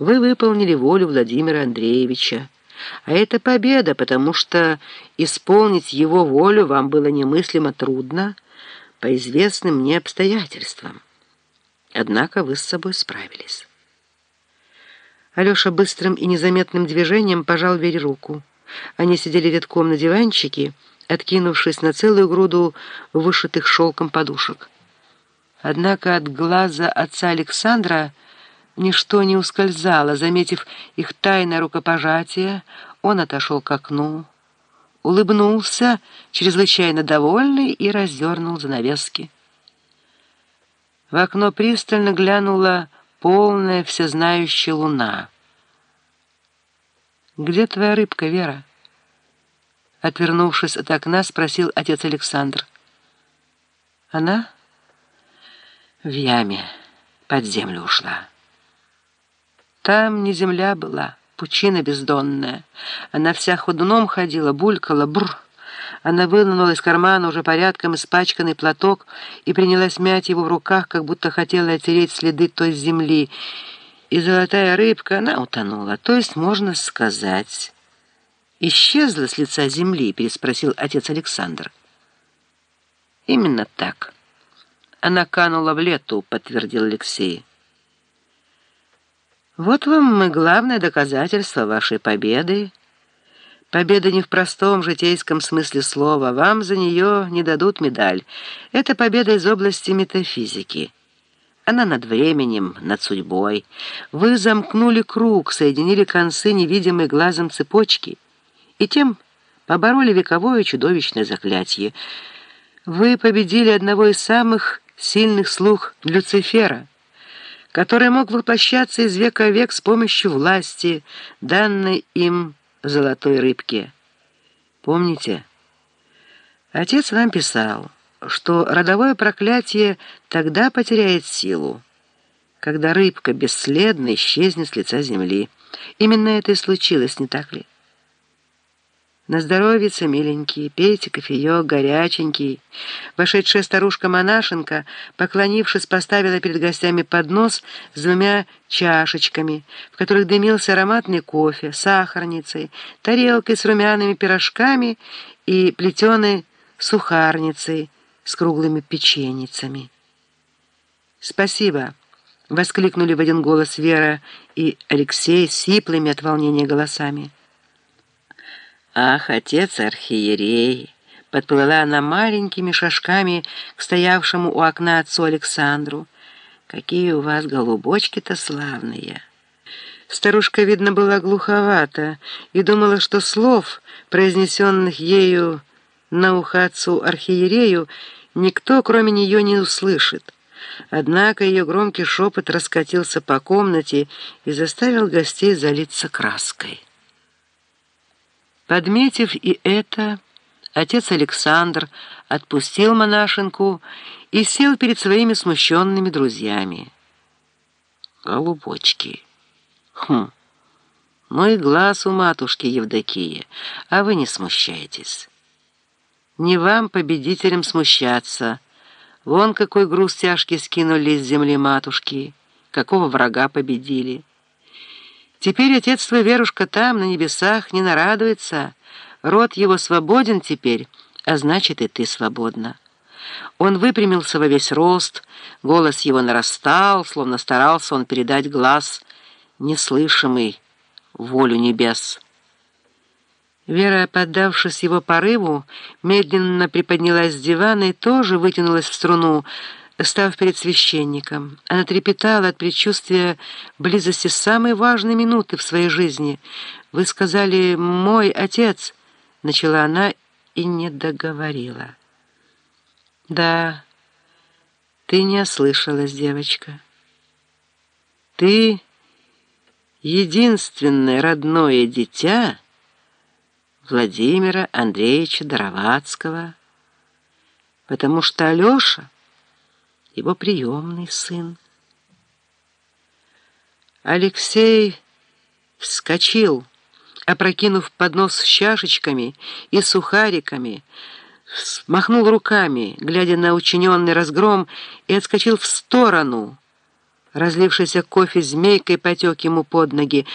Вы выполнили волю Владимира Андреевича. А это победа, потому что исполнить его волю вам было немыслимо трудно по известным мне обстоятельствам. Однако вы с собой справились. Алеша быстрым и незаметным движением пожал Вере руку. Они сидели редком на диванчике, откинувшись на целую груду вышитых шелком подушек. Однако от глаза отца Александра ничто не ускользало. Заметив их тайное рукопожатие, он отошел к окну, улыбнулся, чрезвычайно довольный, и раздернул занавески. В окно пристально глянула полная всезнающая луна. «Где твоя рыбка, Вера?» Отвернувшись от окна, спросил отец Александр. «Она?» «В яме под землю ушла». Там не земля была, пучина бездонная. Она вся ходуном ходила, булькала, бр. Она вынула из кармана уже порядком испачканный платок и принялась мять его в руках, как будто хотела отереть следы той земли. И золотая рыбка, она утонула. То есть, можно сказать... «Исчезла с лица земли?» — переспросил отец Александр. «Именно так. Она канула в лету», — подтвердил Алексей. Вот вам и главное доказательство вашей победы. Победа не в простом житейском смысле слова. Вам за нее не дадут медаль. Это победа из области метафизики. Она над временем, над судьбой. Вы замкнули круг, соединили концы невидимой глазом цепочки и тем побороли вековое чудовищное заклятие. Вы победили одного из самых сильных слух Люцифера который мог воплощаться из века в век с помощью власти, данной им золотой рыбке. Помните? Отец вам писал, что родовое проклятие тогда потеряет силу, когда рыбка бесследно исчезнет с лица земли. Именно это и случилось, не так ли? На здоровьице, миленький, пейте кофеек, горяченький. Вошедшая старушка-монашенка, поклонившись, поставила перед гостями поднос с двумя чашечками, в которых дымился ароматный кофе, сахарницей, тарелкой с румяными пирожками и плетеной сухарницей с круглыми печеницами. «Спасибо!» — воскликнули в один голос Вера и Алексей сиплыми от волнения голосами. «Ах, отец архиерей!» Подплыла она маленькими шажками к стоявшему у окна отцу Александру. «Какие у вас голубочки-то славные!» Старушка, видно, была глуховата и думала, что слов, произнесенных ею на ухо отцу архиерею, никто, кроме нее, не услышит. Однако ее громкий шепот раскатился по комнате и заставил гостей залиться краской. Подметив и это, отец Александр отпустил монашенку и сел перед своими смущенными друзьями. Голубочки. Хм. Ну и глаз у матушки Евдокии, а вы не смущаетесь. Не вам, победителям, смущаться. Вон какой груз тяжкий скинули с земли матушки, какого врага победили. Теперь отец твой, Верушка, там, на небесах, не нарадуется. Род его свободен теперь, а значит, и ты свободна. Он выпрямился во весь рост, голос его нарастал, словно старался он передать глаз неслышимый, волю небес. Вера, поддавшись его порыву, медленно приподнялась с дивана и тоже вытянулась в струну, Став перед священником, она трепетала от предчувствия близости самой важной минуты в своей жизни. «Вы сказали, мой отец», — начала она и не договорила. «Да, ты не ослышалась, девочка. Ты единственное родное дитя Владимира Андреевича Доровацкого, потому что Алеша — его приемный сын. Алексей вскочил, опрокинув поднос с чашечками и сухариками, махнул руками, глядя на учиненный разгром, и отскочил в сторону, Разлившийся кофе змейкой потек ему под ноги.